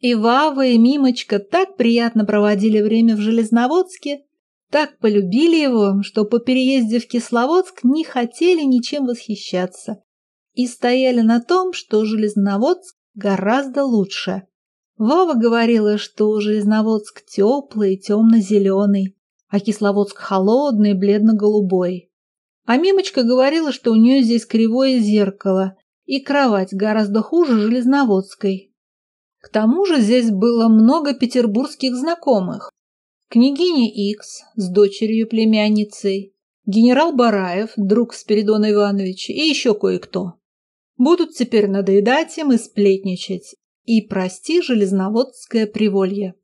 И Вава, и Мимочка так приятно проводили время в Железноводске, так полюбили его, что по переезде в Кисловодск не хотели ничем восхищаться и стояли на том, что Железноводск гораздо лучше. Вова говорила, что Железноводск теплый, темно-зеленый, а Кисловодск холодный, бледно-голубой. А Мимочка говорила, что у нее здесь кривое зеркало, и кровать гораздо хуже Железноводской. К тому же здесь было много петербургских знакомых. Княгиня Икс с дочерью-племянницей, генерал Бараев, друг Спиридона Ивановича и еще кое-кто. Будут теперь надоедать им и сплетничать. И прости железноводское приволье.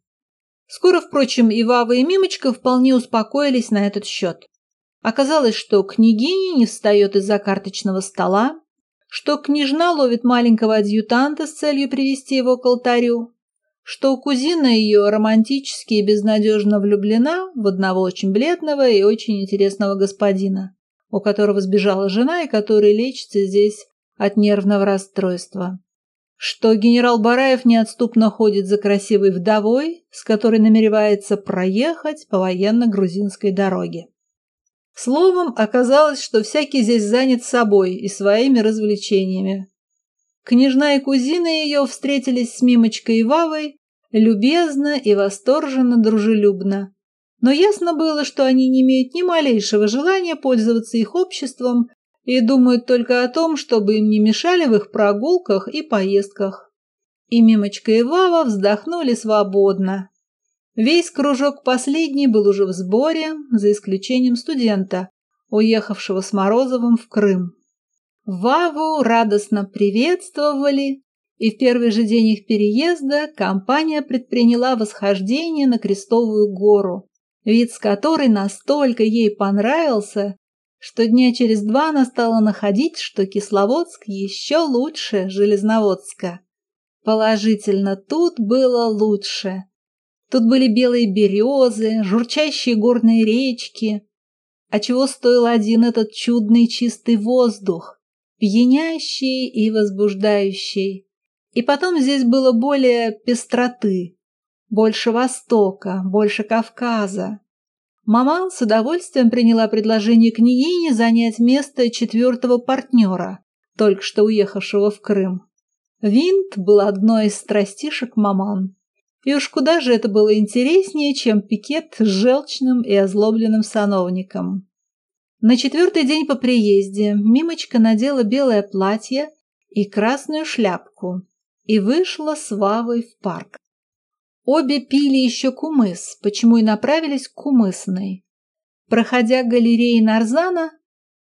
Скоро, впрочем, и Вава, и Мимочка вполне успокоились на этот счет. Оказалось, что княгиня не встает из-за карточного стола, что княжна ловит маленького адъютанта с целью привести его к алтарю, что кузина ее романтически и безнадежно влюблена в одного очень бледного и очень интересного господина, у которого сбежала жена и который лечится здесь от нервного расстройства. Что генерал Бараев неотступно ходит за красивой вдовой, с которой намеревается проехать по военно-грузинской дороге. Словом, оказалось, что всякий здесь занят собой и своими развлечениями. Княжна и кузина ее встретились с Мимочкой и Вавой любезно и восторженно дружелюбно. Но ясно было, что они не имеют ни малейшего желания пользоваться их обществом и думают только о том, чтобы им не мешали в их прогулках и поездках. И Мимочка и Вава вздохнули свободно. Весь кружок последний был уже в сборе, за исключением студента, уехавшего с Морозовым в Крым. Ваву радостно приветствовали, и в первый же день их переезда компания предприняла восхождение на Крестовую гору, вид с которой настолько ей понравился, что дня через два она стала находить, что Кисловодск еще лучше Железноводска. Положительно, тут было лучше. Тут были белые березы, журчащие горные речки. А чего стоил один этот чудный чистый воздух, пьянящий и возбуждающий. И потом здесь было более пестроты, больше Востока, больше Кавказа. Мама с удовольствием приняла предложение княгини занять место четвертого партнера, только что уехавшего в Крым. Винт был одной из страстишек маман. И уж куда же это было интереснее, чем пикет с желчным и озлобленным сановником. На четвертый день по приезде Мимочка надела белое платье и красную шляпку и вышла с Вавой в парк. Обе пили еще кумыс, почему и направились к кумысной. Проходя галереи Нарзана,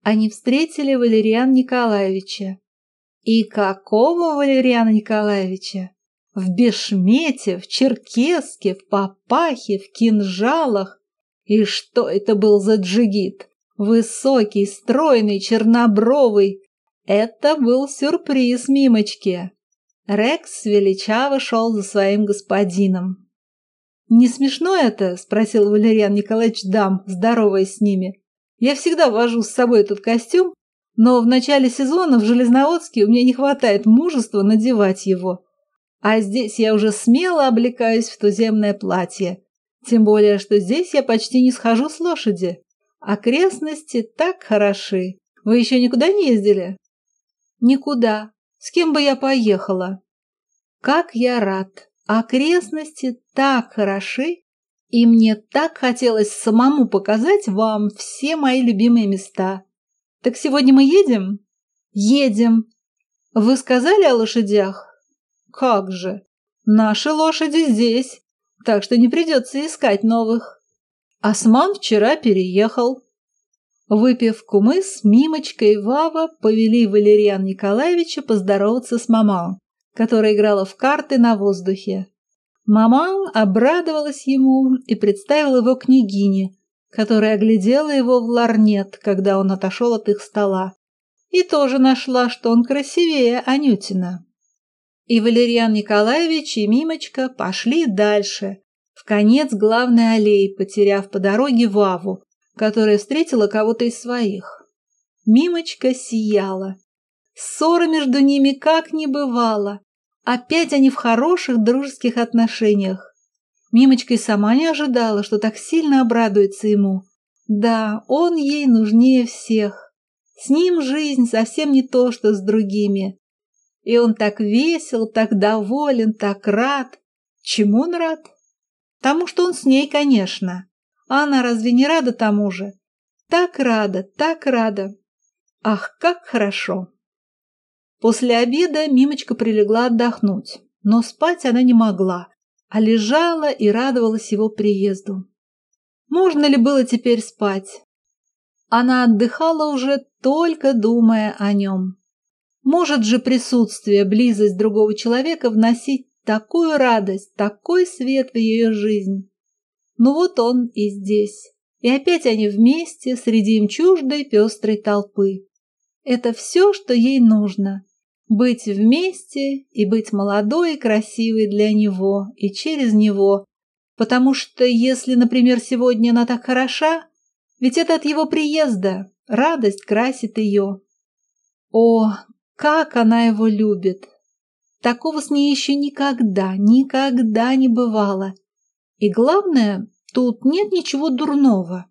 они встретили Валериана Николаевича. И какого Валериана Николаевича? В бешмете, в черкеске, в папахе, в кинжалах. И что это был за джигит? Высокий, стройный, чернобровый. Это был сюрприз Мимочке. Рекс величаво шел за своим господином. «Не смешно это?» – спросил Валериан Николаевич дам, здороваясь с ними. «Я всегда вожу с собой этот костюм, но в начале сезона в Железноводске у меня не хватает мужества надевать его. А здесь я уже смело облекаюсь в туземное платье. Тем более, что здесь я почти не схожу с лошади. Окрестности так хороши. Вы еще никуда не ездили?» «Никуда», с кем бы я поехала? Как я рад! Окрестности так хороши, и мне так хотелось самому показать вам все мои любимые места. Так сегодня мы едем? Едем. Вы сказали о лошадях? Как же! Наши лошади здесь, так что не придется искать новых. Осман вчера переехал. Выпив кумыс, Мимочка и Вава повели Валериана Николаевича поздороваться с маман, которая играла в карты на воздухе. Маман обрадовалась ему и представила его княгине, которая оглядела его в ларнет, когда он отошел от их стола, и тоже нашла, что он красивее Анютина. И Валериан Николаевич и Мимочка пошли дальше, в конец главной аллеи, потеряв по дороге Ваву, которая встретила кого-то из своих. Мимочка сияла. Ссоры между ними как не бывало. Опять они в хороших дружеских отношениях. Мимочка и сама не ожидала, что так сильно обрадуется ему. Да, он ей нужнее всех. С ним жизнь совсем не то, что с другими. И он так весел, так доволен, так рад. Чему он рад? Тому, что он с ней, конечно. А она разве не рада тому же? Так рада, так рада. Ах, как хорошо! После обеда Мимочка прилегла отдохнуть, но спать она не могла, а лежала и радовалась его приезду. Можно ли было теперь спать? Она отдыхала уже только думая о нем. Может же присутствие, близость другого человека вносить такую радость, такой свет в ее жизнь. Ну вот он и здесь. И опять они вместе среди им чуждой пестрой толпы. Это все, что ей нужно. Быть вместе и быть молодой и красивой для него и через него. Потому что если, например, сегодня она так хороша, ведь это от его приезда, радость красит ее. О, как она его любит! Такого с ней еще никогда, никогда не бывало. И главное, тут нет ничего дурного.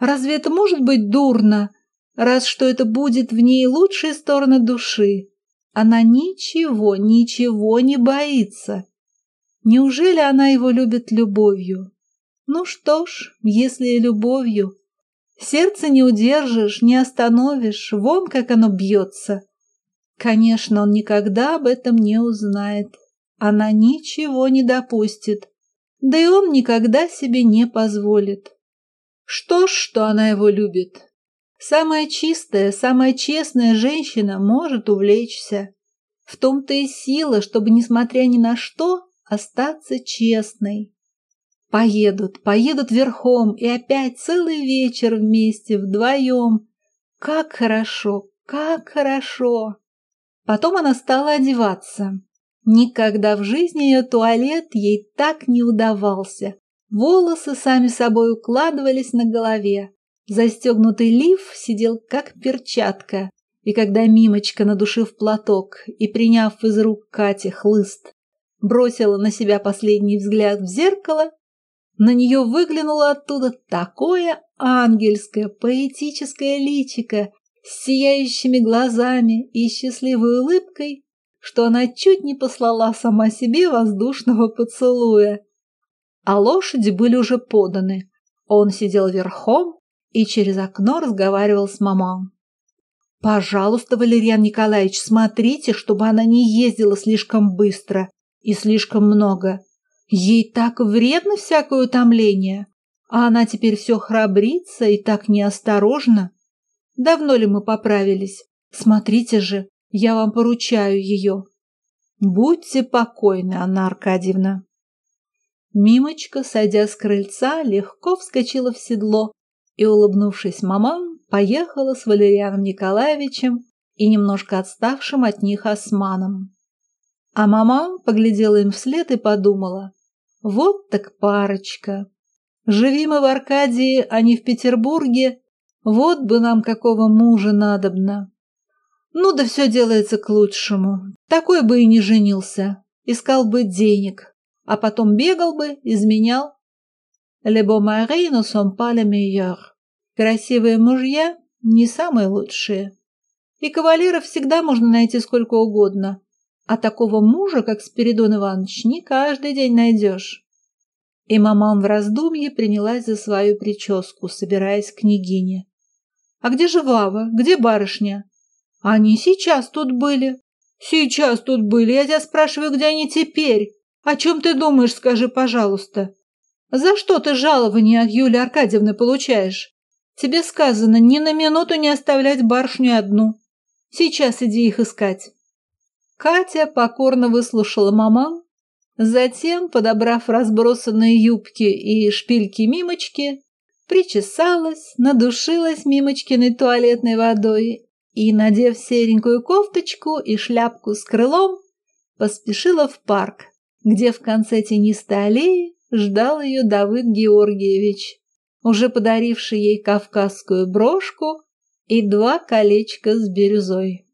Разве это может быть дурно, раз что это будет в ней лучшая сторона души? Она ничего, ничего не боится. Неужели она его любит любовью? Ну что ж, если и любовью. Сердце не удержишь, не остановишь, вон как оно бьется. Конечно, он никогда об этом не узнает. Она ничего не допустит. Да и он никогда себе не позволит. Что ж, что она его любит. Самая чистая, самая честная женщина может увлечься. В том-то и сила, чтобы, несмотря ни на что, остаться честной. Поедут, поедут верхом и опять целый вечер вместе, вдвоем. Как хорошо, как хорошо! Потом она стала одеваться. Никогда в жизни ее туалет ей так не удавался. Волосы сами собой укладывались на голове. Застегнутый лиф сидел как перчатка. И когда Мимочка, надушив платок и приняв из рук Кати хлыст, бросила на себя последний взгляд в зеркало, на нее выглянуло оттуда такое ангельское, поэтическое личико с сияющими глазами и счастливой улыбкой, что она чуть не послала сама себе воздушного поцелуя. А лошади были уже поданы. Он сидел верхом и через окно разговаривал с мамой. «Пожалуйста, Валерьян Николаевич, смотрите, чтобы она не ездила слишком быстро и слишком много. Ей так вредно всякое утомление, а она теперь все храбрится и так неосторожно. Давно ли мы поправились? Смотрите же, я вам поручаю ее. Будьте покойны, Анна Аркадьевна. Мимочка, сойдя с крыльца, легко вскочила в седло и, улыбнувшись мамам, поехала с Валерианом Николаевичем и немножко отставшим от них османом. А мама поглядела им вслед и подумала, вот так парочка. Живи мы в Аркадии, а не в Петербурге, вот бы нам какого мужа надобно. Ну да все делается к лучшему. Такой бы и не женился. Искал бы денег, а потом бегал бы, изменял. Sont pas les meilleurs. Красивые мужья не самые лучшие. И кавалеров всегда можно найти сколько угодно. А такого мужа, как Спиридон Иванович, не каждый день найдешь. И маман в раздумье принялась за свою прическу, собираясь к княгине. А где же Вава? Где барышня? Они сейчас тут были. Сейчас тут были. Я тебя спрашиваю, где они теперь? О чем ты думаешь, скажи, пожалуйста. За что ты жалование от Юлии Аркадьевны получаешь? Тебе сказано ни на минуту не оставлять барышню одну. Сейчас иди их искать. Катя покорно выслушала маман, затем, подобрав разбросанные юбки и шпильки Мимочки, причесалась, надушилась Мимочкиной туалетной водой и, надев серенькую кофточку и шляпку с крылом, поспешила в парк, где в конце тенистой аллеи ждал ее Давыд Георгиевич, уже подаривший ей кавказскую брошку и два колечка с бирюзой.